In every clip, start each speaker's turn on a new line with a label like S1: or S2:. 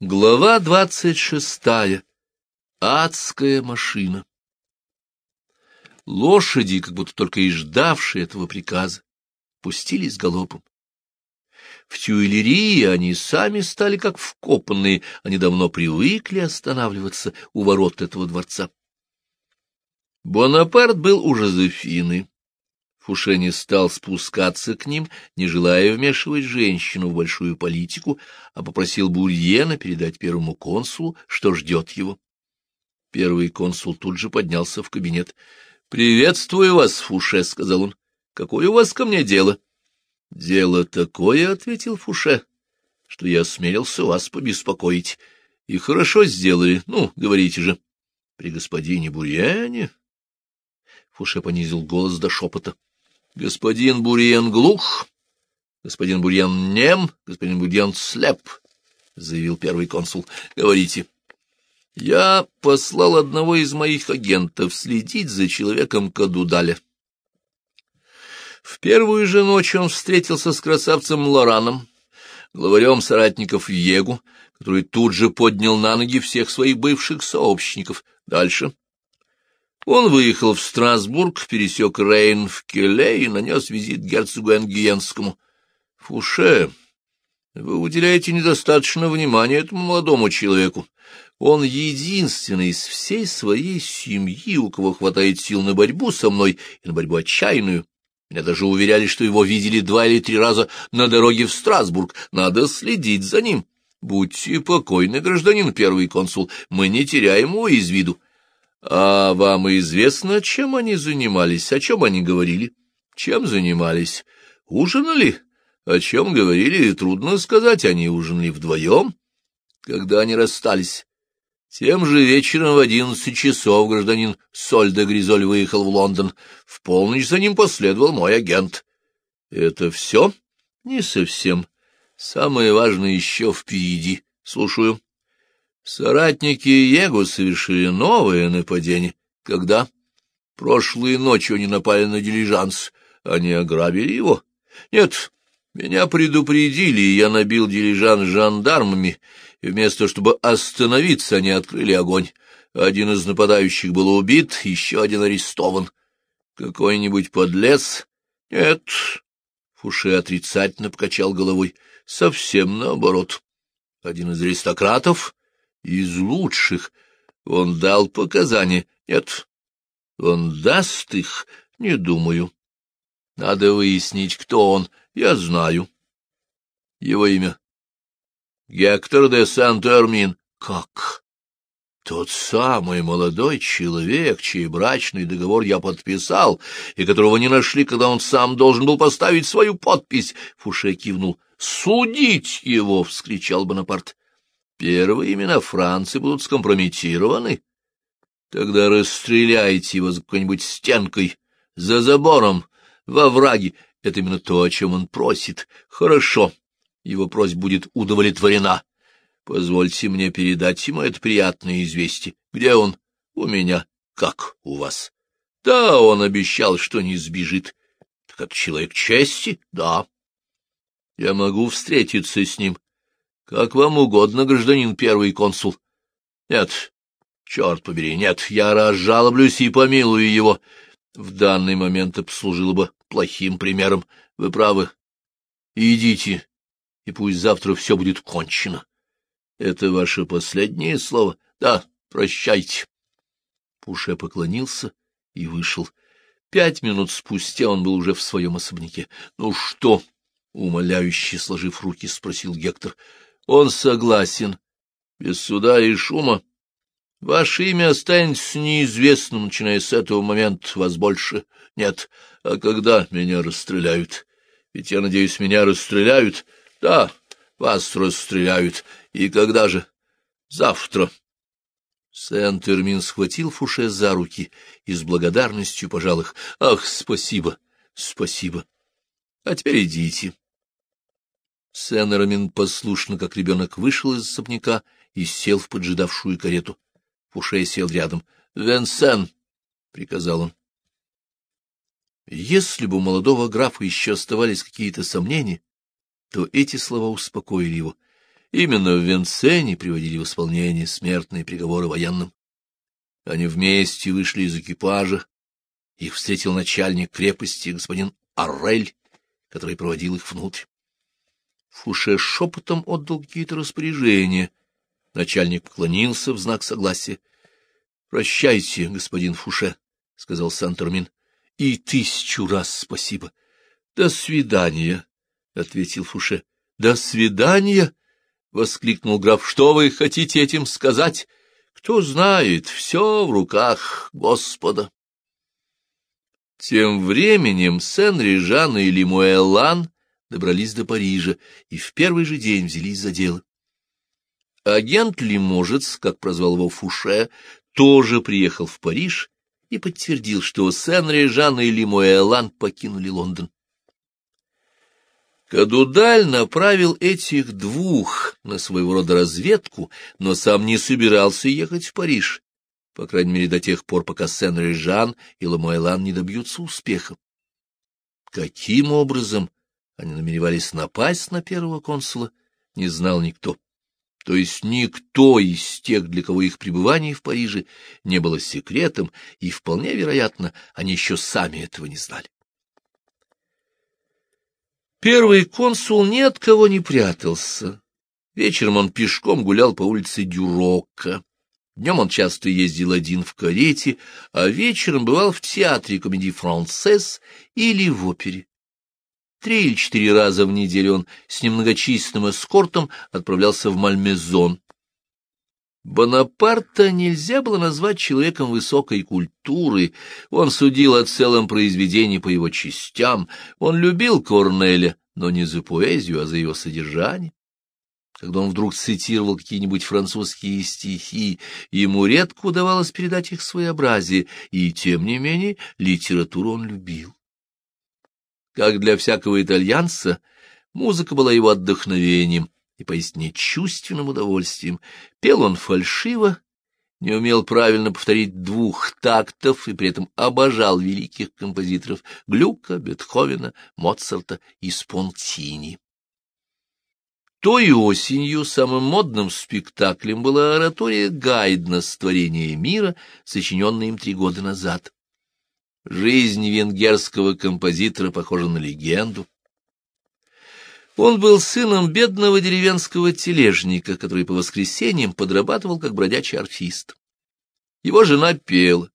S1: Глава двадцать шестая. Адская машина. Лошади, как будто только и ждавшие этого приказа, пустились галопом. В Тюильрии они сами стали как вкопанные, они давно привыкли останавливаться у ворот этого дворца. Бонапарт был у Жозефины. Фуше не стал спускаться к ним, не желая вмешивать женщину в большую политику, а попросил Бурьена передать первому консулу, что ждет его. Первый консул тут же поднялся в кабинет. — Приветствую вас, Фуше, — сказал он. — Какое у вас ко мне дело? — Дело такое, — ответил Фуше, — что я осмелился вас побеспокоить. И хорошо сделали. Ну, говорите же. При господине Бурьяне... Фуше понизил голос до шепота. Господин Бурьен глух, господин Бурьен нем, господин Бурьен слеп, — заявил первый консул. — Говорите. — Я послал одного из моих агентов следить за человеком Кадудаля. В первую же ночь он встретился с красавцем Лораном, главарем соратников Егу, который тут же поднял на ноги всех своих бывших сообщников. Дальше. Он выехал в Страсбург, пересек Рейн в Келе и нанес визит герцогу Энгиенскому. — Фуше, вы уделяете недостаточно внимания этому молодому человеку. Он единственный из всей своей семьи, у кого хватает сил на борьбу со мной и на борьбу отчаянную. Меня даже уверяли, что его видели два или три раза на дороге в Страсбург. Надо следить за ним. Будьте покойны, гражданин первый консул, мы не теряем его из виду. А вам известно, чем они занимались, о чем они говорили? Чем занимались? Ужинали? О чем говорили, трудно сказать, они ужинали вдвоем. Когда они расстались? Тем же вечером в одиннадцать часов гражданин Сольда Гризоль выехал в Лондон. В полночь за ним последовал мой агент. Это все? Не совсем. Самое важное еще впереди. Слушаю. Соратники Его совершили новое нападение. Когда? Прошлой ночью они напали на дилижанс. Они ограбили его? Нет, меня предупредили, и я набил дилижанс жандармами, и вместо чтобы остановиться, они открыли огонь. Один из нападающих был убит, еще один арестован. Какой-нибудь подлец? Нет. Фуше отрицательно покачал головой. Совсем наоборот. Один из аристократов? Из лучших. Он дал показания. Нет, он даст их, не думаю. Надо выяснить, кто он. Я знаю. Его имя. Гектор де Сент-Эрмин. Как? Тот самый молодой человек, чей брачный договор я подписал, и которого не нашли, когда он сам должен был поставить свою подпись. Фуше кивнул. «Судить его!» — вскричал Бонапарт. Первые имена Франции будут скомпрометированы. Тогда расстреляйте его за какой-нибудь стенкой, за забором, во враге. Это именно то, о чем он просит. Хорошо, его просьба будет удовлетворена. Позвольте мне передать ему это приятное известие. Где он? У меня. Как у вас? Да, он обещал, что не сбежит. Так это человек чести? Да. Я могу встретиться с ним. — Как вам угодно, гражданин первый консул. — Нет, черт побери, нет, я разжалоблюсь и помилую его. В данный момент это бы плохим примером. Вы правы. Идите, и пусть завтра все будет кончено. Это ваше последнее слово? Да, прощайте. Пуше поклонился и вышел. Пять минут спустя он был уже в своем особняке. — Ну что? — умоляюще сложив руки, спросил Гектор. Он согласен. Без суда и шума. Ваше имя останется неизвестным, начиная с этого момента. Вас больше нет. А когда меня расстреляют? Ведь, я надеюсь, меня расстреляют? Да, вас расстреляют. И когда же? Завтра. Сент-Эрмин схватил Фуше за руки и с благодарностью пожал их. Ах, спасибо, спасибо. А теперь идите. Сен-Рамин послушно, как ребенок, вышел из особняка и сел в поджидавшую карету. Фуше сел рядом. — Венсен! — приказал он. Если бы у молодого графа еще оставались какие-то сомнения, то эти слова успокоили его. Именно в Венцене приводили в исполнение смертные приговоры военным. Они вместе вышли из экипажа. Их встретил начальник крепости, господин Аррель, который проводил их внутрь. Фуше шепотом отдал какие-то распоряжения. Начальник поклонился в знак согласия. — Прощайте, господин Фуше, — сказал Сан-Термин. — И тысячу раз спасибо. — До свидания, — ответил Фуше. — До свидания, — воскликнул граф. — Что вы хотите этим сказать? Кто знает, все в руках Господа. Тем временем Сен-Режан и Лимуэлан добрались до Парижа и в первый же день взялись за дело. Агент Лиможец, как прозвал его Фуше, тоже приехал в Париж и подтвердил, что Сен-Режан и Лимуэлан покинули Лондон. Кадудаль направил этих двух на своего рода разведку, но сам не собирался ехать в Париж, по крайней мере до тех пор, пока Сен-Режан и Ламуэлан не добьются успеха. Каким образом они намеревались напасть на первого консула, не знал никто. То есть никто из тех, для кого их пребывание в Париже не было секретом, и, вполне вероятно, они еще сами этого не знали. Первый консул ни от кого не прятался. Вечером он пешком гулял по улице Дюрока. Днем он часто ездил один в карете, а вечером бывал в театре комедии «Францесс» или в опере. Три или четыре раза в неделю он с немногочисленным эскортом отправлялся в Мальмезон. Бонапарта нельзя было назвать человеком высокой культуры, он судил о целом произведении по его частям, он любил Корнеля, но не за поэзию, а за его содержание. Когда он вдруг цитировал какие-нибудь французские стихи, ему редко удавалось передать их своеобразие, и, тем не менее, литературу он любил. Как для всякого итальянца, музыка была его отдохновением, и поистине чувственным удовольствием. Пел он фальшиво, не умел правильно повторить двух тактов и при этом обожал великих композиторов Глюка, Бетховена, Моцарта и Спонтини. Той осенью самым модным спектаклем была оратория Гайдна «Створение мира», сочиненная им три года назад. Жизнь венгерского композитора похожа на легенду. Он был сыном бедного деревенского тележника, который по воскресеньям подрабатывал как бродячий арфист. Его жена пела.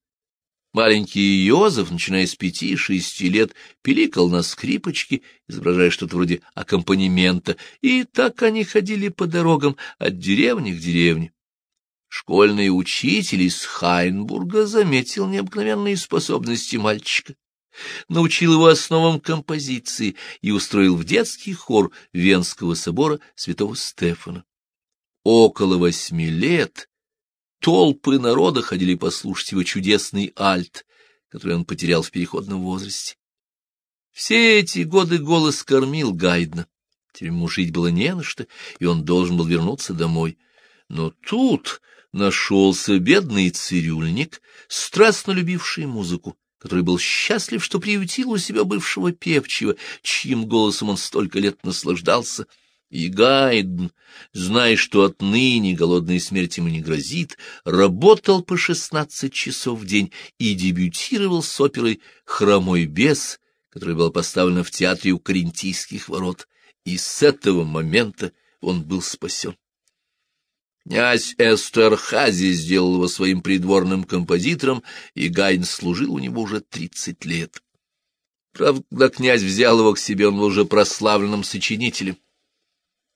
S1: Маленький Йозеф, начиная с пяти-шести лет, пиликал на скрипочке, изображая что-то вроде аккомпанемента, и так они ходили по дорогам от деревни к деревне. Школьный учитель из Хайнбурга заметил необыкновенные способности мальчика научил его основам композиции и устроил в детский хор Венского собора святого Стефана. Около восьми лет толпы народа ходили послушать его чудесный альт, который он потерял в переходном возрасте. Все эти годы голос кормил Гайдна. Теперь ему жить было не на что, и он должен был вернуться домой. Но тут нашелся бедный цирюльник, страстно любивший музыку, который был счастлив, что приютил у себя бывшего певчего, чьим голосом он столько лет наслаждался, и Гайден, зная, что отныне голодной смерти ему не грозит, работал по шестнадцать часов в день и дебютировал с оперой «Хромой бес», которая была поставлена в театре у Карентийских ворот, и с этого момента он был спасен. Князь Эстерхази сделал его своим придворным композитором, и Гайн служил у него уже тридцать лет. Правда, князь взял его к себе, он был уже прославленным сочинителем.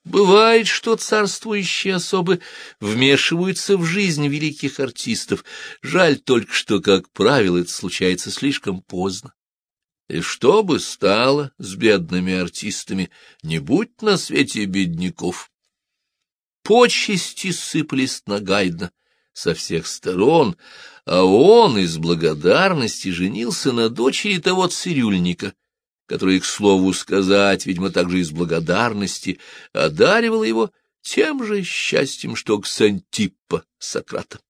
S1: Бывает, что царствующие особы вмешиваются в жизнь великих артистов. Жаль только, что, как правило, это случается слишком поздно. И что бы стало с бедными артистами, не будь на свете бедняков. Почести сыпались на Гайдна со всех сторон, а он из благодарности женился на дочери того цирюльника, который, к слову сказать, видимо, также из благодарности, одаривал его тем же счастьем, что Ксантиппа Сократа.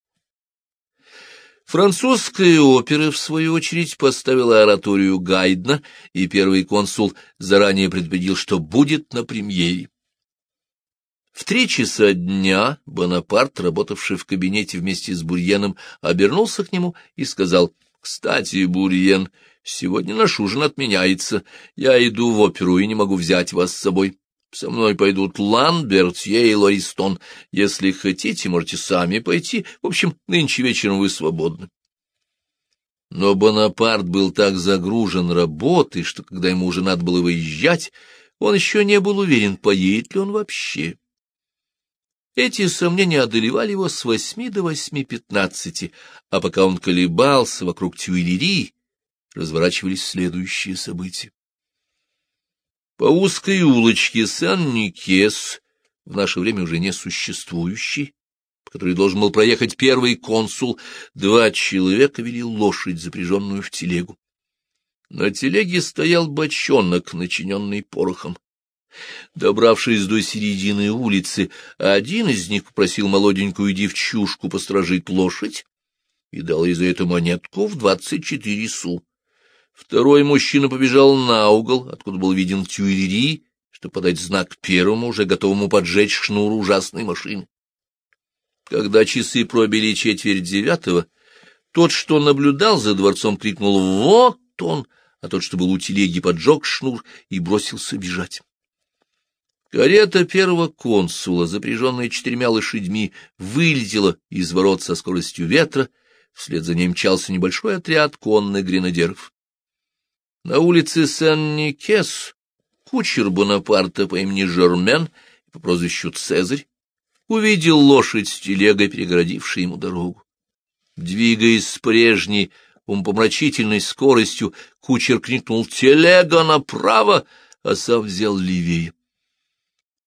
S1: Французская опера, в свою очередь, поставила ораторию Гайдна, и первый консул заранее предупредил, что будет на премьере. В три часа дня Бонапарт, работавший в кабинете вместе с Бурьеном, обернулся к нему и сказал, «Кстати, Бурьен, сегодня наш ужин отменяется. Я иду в оперу и не могу взять вас с собой. Со мной пойдут Лан, Бертье и Лористон. Если хотите, можете сами пойти. В общем, нынче вечером вы свободны». Но Бонапарт был так загружен работой, что когда ему уже надо было выезжать, он еще не был уверен, поедет ли он вообще. Эти сомнения одолевали его с восьми до восьми пятнадцати, а пока он колебался вокруг Тюильри, разворачивались следующие события. По узкой улочке Сан-Никес, в наше время уже не существующей, по которой должен был проехать первый консул, два человека вели лошадь, запряженную в телегу. На телеге стоял бочонок, начиненный порохом. Добравшись до середины улицы, один из них попросил молоденькую девчушку посторожить лошадь и дал ей за это монетку в двадцать четыре су. Второй мужчина побежал на угол, откуда был виден тюильри, чтобы подать знак первому, уже готовому поджечь шнур ужасной машины. Когда часы пробили четверть девятого, тот, что наблюдал за дворцом, крикнул «Вот он!», а тот, что был у телеги, поджег шнур и бросился бежать. Карета первого консула, запряженная четырьмя лошадьми, вылетела из ворот со скоростью ветра, вслед за ней мчался небольшой отряд конных гренадеров. На улице Сен-Никес кучер Бонапарта по имени Жермен по прозвищу Цезарь увидел лошадь с телегой, перегородившей ему дорогу. Двигаясь с прежней умопомрачительной скоростью, кучер крикнул «Телега направо!», а сам взял левее.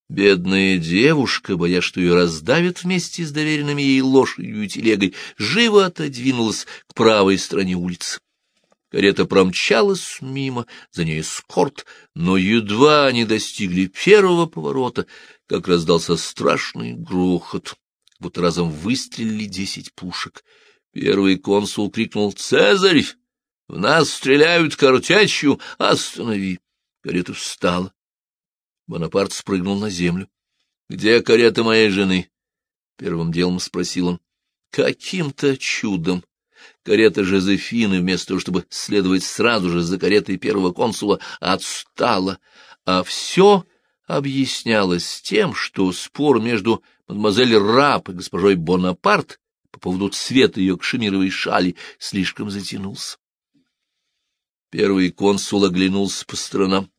S1: Бедная девушка, боясь, что ее раздавят вместе с доверенными ей лошадью и телегой, живо отодвинулась к правой стороне улицы. Карета промчалась мимо, за ней эскорт, но едва они достигли первого поворота, как раздался страшный грохот, будто разом выстрелили десять пушек. Первый консул крикнул «Цезарь! В нас стреляют картечью! Останови!» Карета встала. Бонапарт спрыгнул на землю. — Где карета моей жены? — первым делом спросил он. Каким-то чудом карета Жозефины, вместо того, чтобы следовать сразу же за каретой первого консула, отстала, а все объяснялось тем, что спор между мадемуазель Рап и госпожой Бонапарт по поводу цвета ее кшемировой шали слишком затянулся. Первый консул оглянулся по сторонам.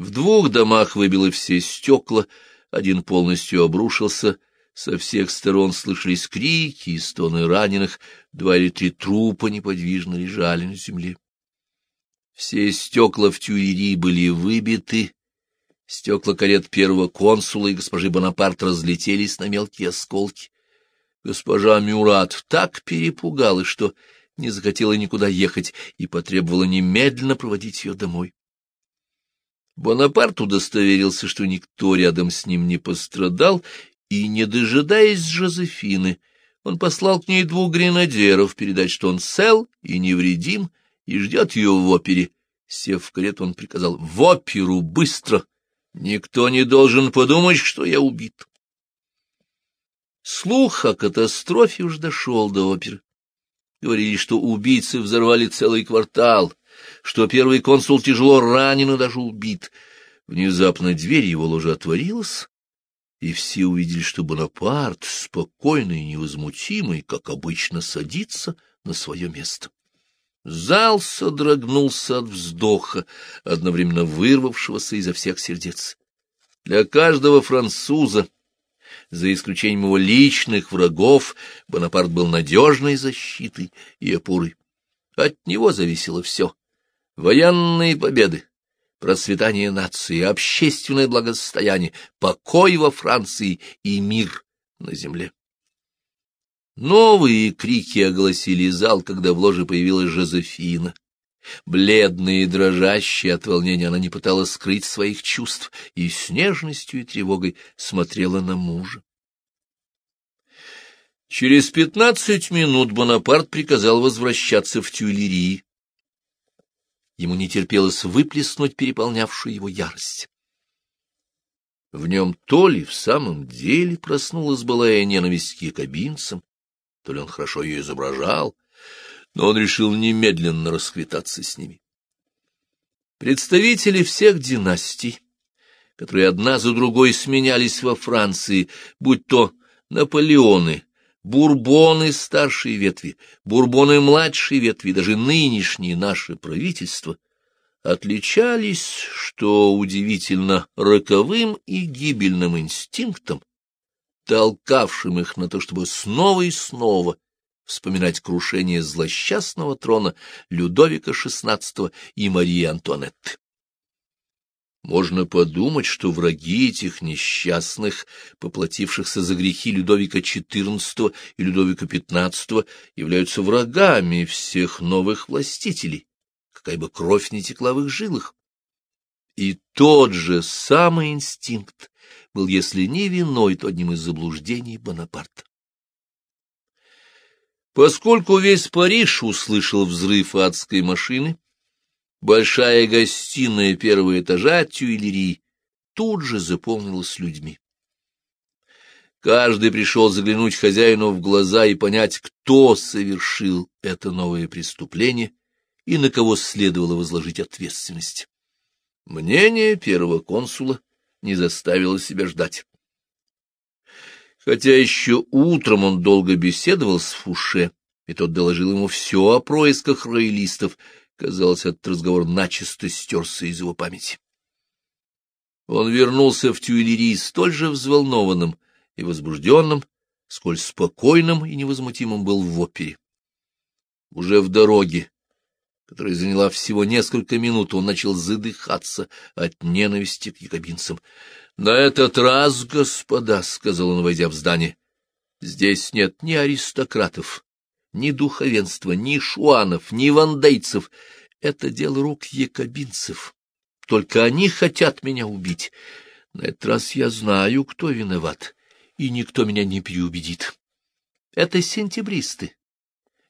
S1: В двух домах выбило все стекла, один полностью обрушился, со всех сторон слышались крики и стоны раненых, два или три трупа неподвижно лежали на земле. Все стекла в Тюрери были выбиты, стекла карет первого консула и госпожи Бонапарт разлетелись на мелкие осколки. Госпожа Мюрат так перепугалась, что не захотела никуда ехать и потребовала немедленно проводить ее домой. Бонапарт удостоверился, что никто рядом с ним не пострадал, и, не дожидаясь Жозефины, он послал к ней двух гренадеров передать, что он цел и невредим, и ждет ее в опере. Сев в карету, он приказал «В оперу! Быстро! Никто не должен подумать, что я убит!» Слух о катастрофе уж дошел до оперы. Говорили, что убийцы взорвали целый квартал, что первый консул тяжело ранен и даже убит. Внезапно дверь его ложа отворилась, и все увидели, что Бонапарт, спокойный и невозмутимый, как обычно, садится на свое место. Зал содрогнулся от вздоха, одновременно вырвавшегося изо всех сердец. Для каждого француза, за исключением его личных врагов, Бонапарт был надежной защитой и опорой. От него зависело все военные победы, процветание нации, общественное благосостояние, покой во Франции и мир на земле. Новые крики огласили зал, когда в ложе появилась Жозефина. Бледная и дрожащая от волнения, она не пыталась скрыть своих чувств и с нежностью и тревогой смотрела на мужа. Через пятнадцать минут Бонапарт приказал возвращаться в Тюильри. Ему не терпелось выплеснуть переполнявшую его ярость. В нем то ли в самом деле проснулась былая ненависть к якобинцам, то ли он хорошо ее изображал, но он решил немедленно расквитаться с ними. Представители всех династий, которые одна за другой сменялись во Франции, будь то Наполеоны, Бурбоны старшей ветви, Бурбоны младшей ветви, даже нынешние наши правительства, отличались, что удивительно, роковым и гибельным инстинктом, толкавшим их на то, чтобы снова и снова вспоминать крушение злосчастного трона Людовика XVI и Марии Антуанетты. Можно подумать, что враги этих несчастных, поплатившихся за грехи Людовика XIV и Людовика XV, являются врагами всех новых властителей, какая бы кровь не текла в их жилах. И тот же самый инстинкт был, если не виной, то одним из заблуждений Бонапарта. Поскольку весь Париж услышал взрыв адской машины, большая гостиная первого этажа Тюильри тут же заполнилась людьми. Каждый пришел заглянуть хозяину в глаза и понять, кто совершил это новое преступление и на кого следовало возложить ответственность. Мнение первого консула не заставило себя ждать. Хотя еще утром он долго беседовал с Фуше, и тот доложил ему все о происках роялистов, казалось, этот разговор начисто стерся из его памяти. Он вернулся в Тюильри столь же взволнованным и возбужденным, сколь спокойным и невозмутимым был в опере. Уже в дороге, которая заняла всего несколько минут, он начал задыхаться от ненависти к якобинцам. На этот раз, господа, — сказал он, войдя в здание, — здесь нет ни аристократов, ни духовенства, ни шуанов, ни вандейцев. Это дело рук якобинцев. Только они хотят меня убить. На этот раз я знаю, кто виноват, и никто меня не переубедит. Это сентябристы.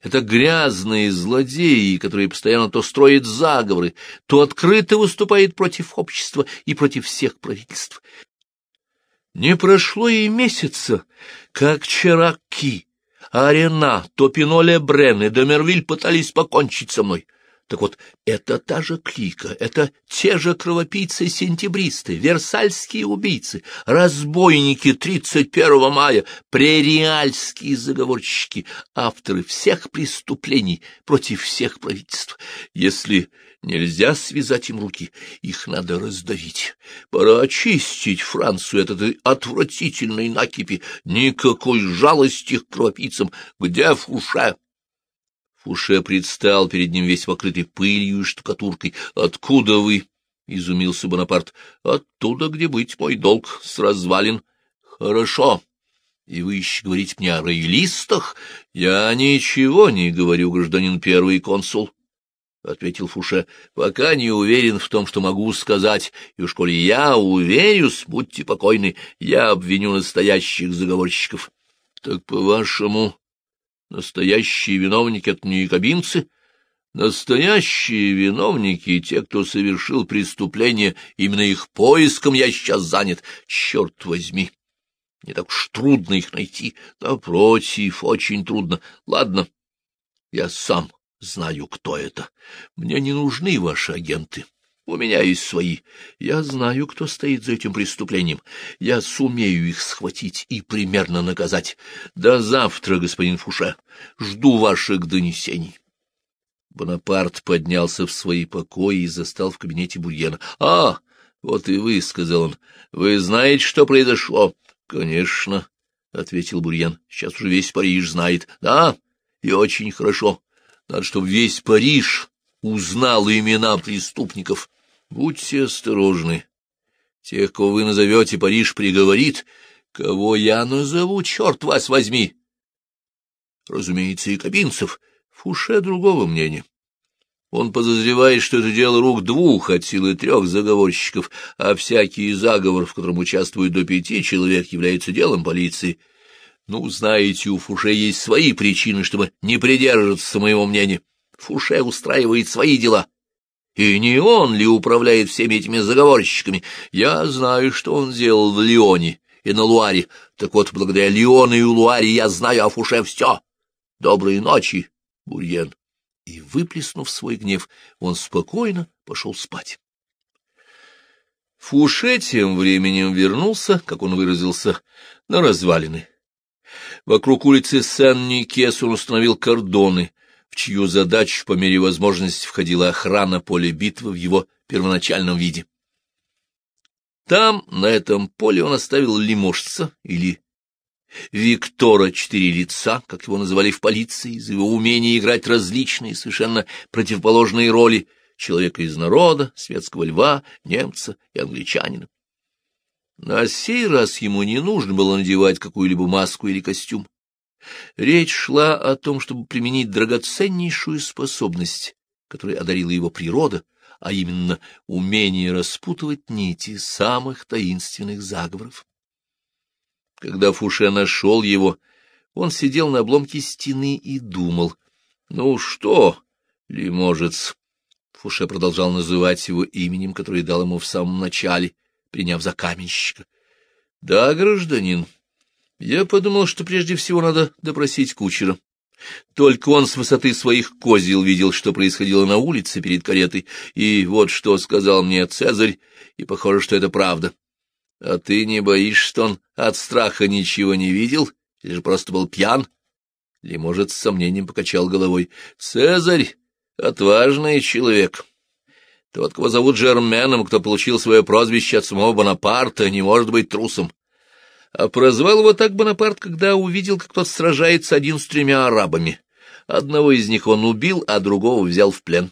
S1: Это грязные злодеи, которые постоянно то строят заговоры, то открыто выступают против общества и против всех правительств. Не прошло и месяца, как Чераки, Арена, Топиноле Брен и Домервиль пытались покончить со мной. Так вот, это та же клика, это те же кровопийцы-сентябристы, версальские убийцы, разбойники 31 мая, прериальские заговорщики, авторы всех преступлений против всех правительств. Если нельзя связать им руки, их надо раздавить. Пора очистить Францию от этой отвратительной накипи. Никакой жалости к кровопийцам. Где Фуше? Фуше предстал перед ним весь покрытый пылью и штукатуркой. — Откуда вы? — изумился Бонапарт. — Оттуда, где быть мой долг, с развалин. — Хорошо. И вы еще говорите мне о роялистах? — Я ничего не говорю, гражданин первый консул. — ответил Фуше, — пока не уверен в том, что могу сказать, и уж коли я уверюсь, будьте покойны, я обвиню настоящих заговорщиков. — Так, по-вашему, Настоящие виновники — это не якобинцы. Настоящие виновники — те, кто совершил преступление, именно их поиском я сейчас занят. Черт возьми! Не так уж трудно их найти. Напротив, очень трудно. Ладно, я сам знаю, кто это. Мне не нужны ваши агенты. У меня есть свои. Я знаю, кто стоит за этим преступлением. Я сумею их схватить и примерно наказать. До завтра, господин Фуше. Жду ваших донесений. Бонапарт поднялся в свои покои и застал в кабинете Бурьена. — А, вот и вы, — сказал он. — Вы знаете, что произошло? — Конечно, — ответил Бурьен. — Сейчас уже весь Париж знает. — Да, и очень хорошо. Надо, чтобы весь Париж узнал имена преступников. Будьте осторожны. Тех, кого вы назовете, Париж приговорит. Кого я назову, черт вас возьми? Разумеется, и Кабинцев. Фуше другого мнения. Он подозревает, что это дело рук двух от силы трех заговорщиков, а всякий заговор, в котором участвует до пяти человек, является делом полиции. Ну, знаете, у Фуше есть свои причины, чтобы не придерживаться моего мнения. Фуше устраивает свои дела. И не он ли управляет всеми этими заговорщиками? Я знаю, что он сделал в Лионе и на Луаре. Так вот, благодаря Лиону и Луаре я знаю о Фуше все. Доброй ночи, Бурьен. И, выплеснув свой гнев, он спокойно пошел спать. Фуше тем временем вернулся, как он выразился, на развалины. Вокруг улицы Сен-Никес он установил кордоны, в чью задачу по мере возможности входила охрана поля битвы в его первоначальном виде. Там, на этом поле, он оставил лиможца или Виктора четыре лица, как его называли в полиции, из его умения играть различные, совершенно противоположные роли человека из народа, светского льва, немца и англичанина. На сей раз ему не нужно было надевать какую-либо маску или костюм. Речь шла о том, чтобы применить драгоценнейшую способность, которой одарила его природа, а именно умение распутывать нити самых таинственных заговоров. Когда Фуше нашел его, он сидел на обломке стены и думал. — Ну что, лиможец? Фуше продолжал называть его именем, которое дал ему в самом начале, приняв за каменщика. — Да, гражданин, я подумал, что прежде всего надо допросить кучера. Только он с высоты своих козел видел, что происходило на улице перед каретой, и вот что сказал мне Цезарь, и похоже, что это правда. А ты не боишься, что он от страха ничего не видел, или же просто был пьян? Или, может, с сомнением покачал головой. Цезарь — отважный человек. Тот, кого зовут Жерменом, кто получил свое прозвище от самого Бонапарта, не может быть трусом. А прозвал его так Бонапарт, когда увидел, как тот сражается один с тремя арабами. Одного из них он убил, а другого взял в плен.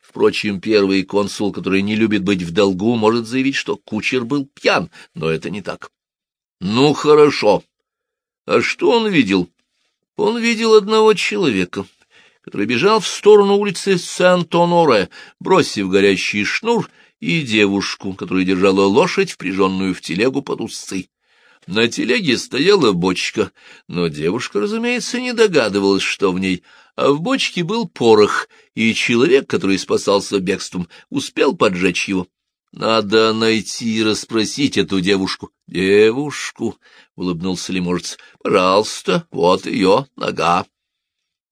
S1: Впрочем, первый консул, который не любит быть в долгу, может заявить, что кучер был пьян, но это не так. Ну, хорошо. А что он видел? Он видел одного человека, который бежал в сторону улицы Сан-Тоноре, бросив горящий шнур, и девушку, которая держала лошадь, впряженную в телегу под узцы. На телеге стояла бочка, но девушка, разумеется, не догадывалась, что в ней, а в бочке был порох, и человек, который спасался бегством, успел поджечь его. Надо найти и расспросить эту девушку. — Девушку, — улыбнулся Леможец, — пожалуйста, вот ее нога.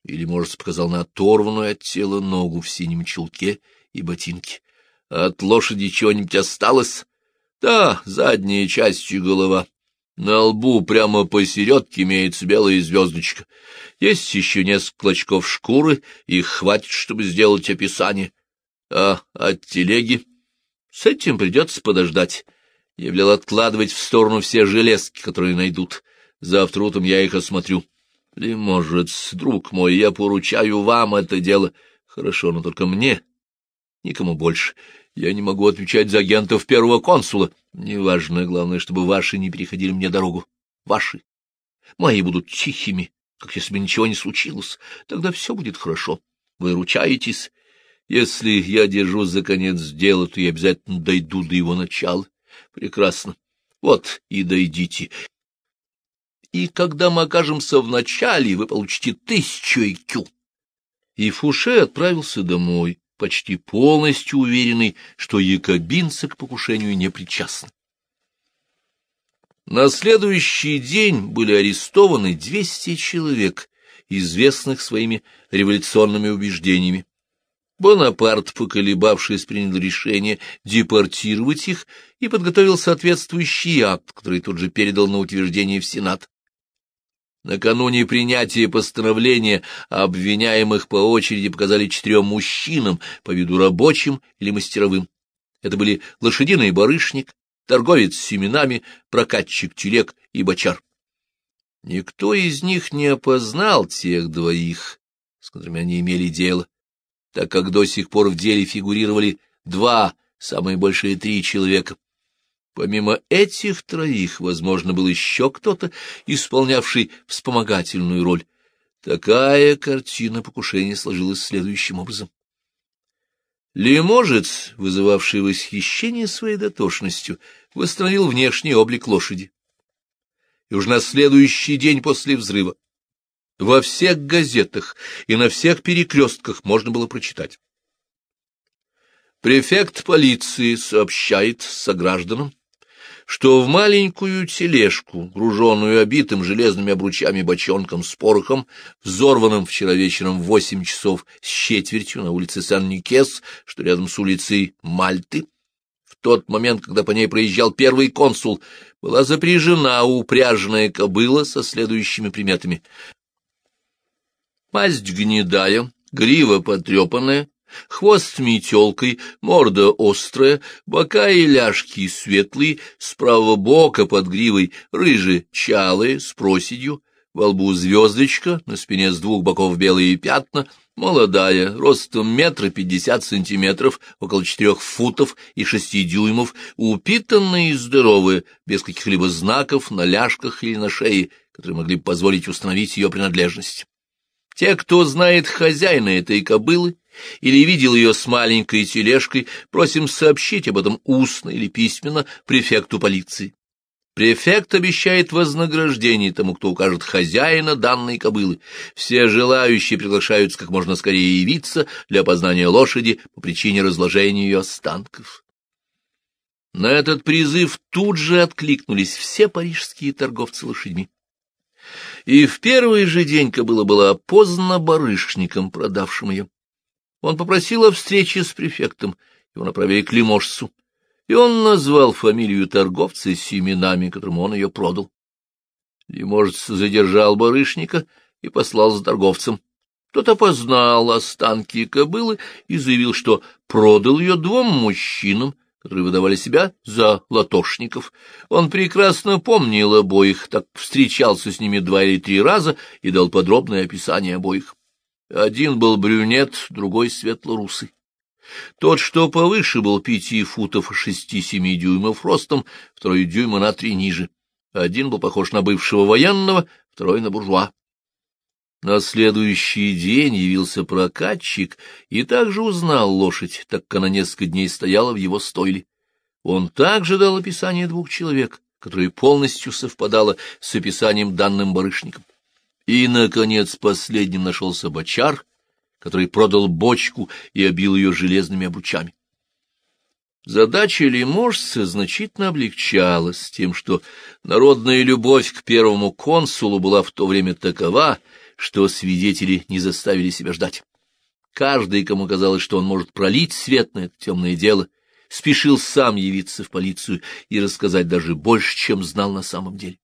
S1: И Леможец показал на оторванную от тела ногу в синем чулке и ботинке. — От лошади чего-нибудь осталось? — Да, задняя часть и голова. На лбу прямо посередке имеется белая звездочка. Есть еще несколько клочков шкуры, их хватит, чтобы сделать описание. А от телеги? С этим придется подождать. Я велел откладывать в сторону все железки, которые найдут. Завтра утром я их осмотрю. Ли, может, друг мой, я поручаю вам это дело. Хорошо, но только мне, никому больше. Я не могу отвечать за агентов первого консула. Неважно, главное, чтобы ваши не переходили мне дорогу. Ваши. Мои будут тихими, как если бы ничего не случилось. Тогда все будет хорошо. Вы ручаетесь. Если я держусь за конец дела, то я обязательно дойду до его начала. Прекрасно. Вот и дойдите. И когда мы окажемся в начале, вы получите тысячу IQ. И Фуше отправился домой почти полностью уверенный, что якобинцы к покушению не причастны. На следующий день были арестованы 200 человек, известных своими революционными убеждениями. Бонапарт, поколебавшись, принял решение депортировать их и подготовил соответствующий акт, который тут же передал на утверждение в Сенат. Накануне принятия постановления обвиняемых по очереди показали четырем мужчинам, по виду рабочим или мастеровым. Это были лошадиный барышник, торговец семенами, прокатчик телег и бочар. Никто из них не опознал тех двоих, с которыми они имели дело, так как до сих пор в деле фигурировали два, самые большие три человека. Помимо этих троих, возможно, был еще кто-то, исполнявший вспомогательную роль. Такая картина покушения сложилась следующим образом. Лиможец, вызывавший восхищение своей дотошностью, восстановил внешний облик лошади. И уже на следующий день после взрыва во всех газетах и на всех перекрестках можно было прочитать. Префект полиции сообщает согражданам, что в маленькую тележку, груженную обитым железными обручами бочонком с порохом, взорванным вчера вечером в восемь часов с четвертью на улице Сан-Никес, что рядом с улицей Мальты, в тот момент, когда по ней проезжал первый консул, была запряжена упряженная кобыла со следующими приметами. Масть гнедая, грива потрепанная, Хвост метелкой, морда острая, бока и ляжки светлые, с правого бока под гривой рыжие, чалые, с проседью, во лбу звездочка, на спине с двух боков белые пятна, молодая, ростом метра пятьдесят сантиметров, около четырех футов и шести дюймов, упитанная и здоровая, без каких-либо знаков на ляжках или на шее, которые могли бы позволить установить ее принадлежность. Те, кто знает хозяина этой кобылы, или видел ее с маленькой тележкой, просим сообщить об этом устно или письменно префекту полиции. Префект обещает вознаграждение тому, кто укажет хозяина данной кобылы. Все желающие приглашаются как можно скорее явиться для опознания лошади по причине разложения ее останков. На этот призыв тут же откликнулись все парижские торговцы лошадьми. И в первый же день кобыла была опознана барышником, продавшим ее. Он попросил о встрече с префектом, его направили к Лиможцу, и он назвал фамилию торговца с именами, которому он ее продал. Лиможец задержал барышника и послал за торговцем. Тот опознал останки кобылы и заявил, что продал ее двум мужчинам, которые выдавали себя за латошников. Он прекрасно помнил обоих, так встречался с ними два или три раза и дал подробное описание обоих. Один был брюнет, другой светлорусый. Тот, что повыше, был пяти футов шести-семи дюймов ростом, второй дюйма на три ниже. Один был похож на бывшего военного, второй на буржуа. На следующий день явился прокатчик и также узнал лошадь, так как она несколько дней стояла в его стойле. Он также дал описание двух человек, которое полностью совпадало с описанием данным барышником. И, наконец, последним нашелся бочар, который продал бочку и обил ее железными обручами. Задача лиможца значительно облегчалась тем, что народная любовь к первому консулу была в то время такова, что свидетели не заставили себя ждать. Каждый, кому казалось, что он может пролить свет на это темное дело, спешил сам явиться в полицию и рассказать даже больше, чем знал на самом деле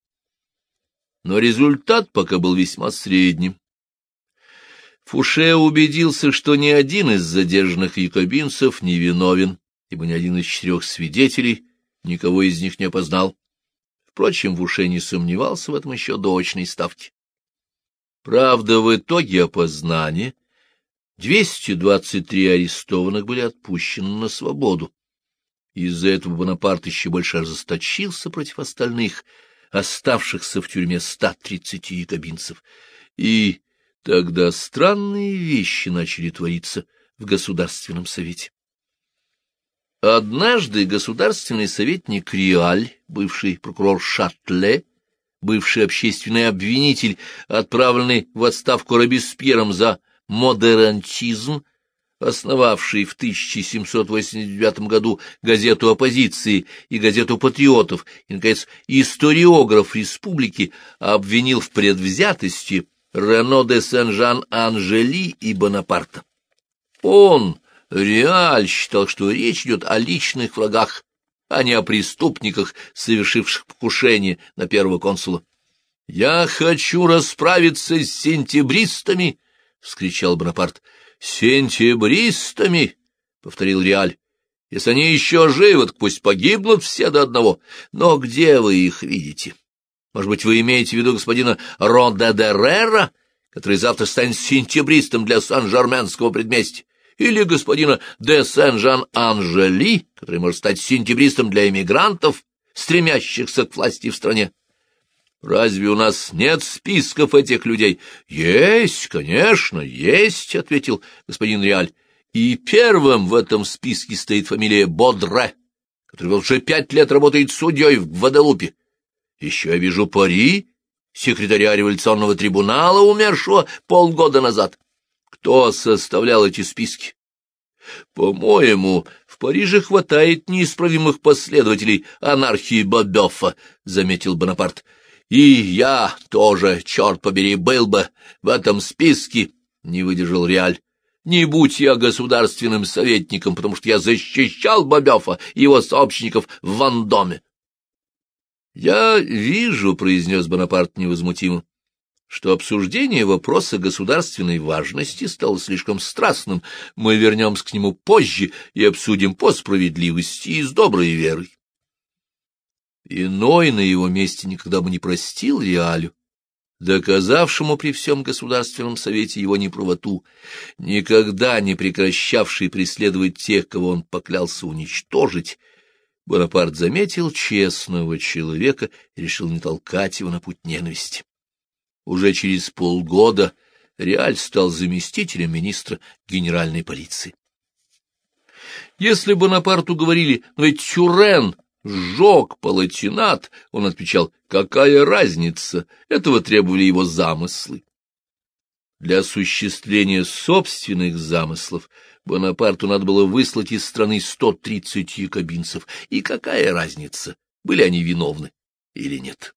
S1: но результат пока был весьма средним. Фуше убедился, что ни один из задержанных якобинцев не виновен, ибо ни один из четырех свидетелей никого из них не опознал. Впрочем, Фуше не сомневался в этом еще до очной ставки. Правда, в итоге опознания 223 арестованных были отпущены на свободу. Из-за этого Бонапарт еще больше ожесточился против остальных — оставшихся в тюрьме 130 якобинцев. И тогда странные вещи начали твориться в Государственном Совете. Однажды государственный советник Риаль, бывший прокурор Шатле, бывший общественный обвинитель, отправленный в отставку Робеспьером за модерантизм, основавший в 1789 году газету оппозиции и газету патриотов, и, наконец, историограф республики, обвинил в предвзятости Рено де Сен-Жан-Анжели и Бонапарта. Он, Реаль, считал, что речь идет о личных врагах, а не о преступниках, совершивших покушение на первого консула. «Я хочу расправиться с сентябристами!» — вскричал Бонапарт сентябристами, — повторил Реаль. — Если они еще живы, так пусть погибнут все до одного. Но где вы их видите? Может быть, вы имеете в виду господина Рода Деррера, который завтра станет сентябристом для Сан-Жарменского предместья? Или господина де Сен-Жан-Анжели, который может стать сентябристом для эмигрантов, стремящихся к власти в стране? Разве у нас нет списков этих людей? Есть, конечно, есть, ответил господин Реаль. И первым в этом списке стоит фамилия Бодре, который уже пять лет работает судьей в Гваделупе. Еще я вижу Пари, секретаря революционного трибунала, умершего полгода назад. Кто составлял эти списки? По-моему, в Париже хватает неисправимых последователей анархии Бобёфа, — заметил Бонапарт. — И я тоже, черт побери, был бы в этом списке, — не выдержал Реаль. Не будь я государственным советником, потому что я защищал Бобёфа и его сообщников в Вандоме. — Я вижу, — произнес Бонапарт невозмутимо, что обсуждение вопроса государственной важности стало слишком страстным. Мы вернемся к нему позже и обсудим по справедливости и с доброй верой. Иной на его месте никогда бы не простил Реалю, доказавшему при всем Государственном Совете его неправоту, никогда не прекращавший преследовать тех, кого он поклялся уничтожить, Бонапарт заметил честного человека и решил не толкать его на путь ненависти. Уже через полгода Реаль стал заместителем министра генеральной полиции. Если Бонапарту говорили, но ведь Тюрен сжег палатинат, он отвечал, какая разница, этого требовали его замыслы. Для осуществления собственных замыслов Бонапарту надо было выслать из страны сто тридцать якобинцев, и какая разница, были они виновны или нет.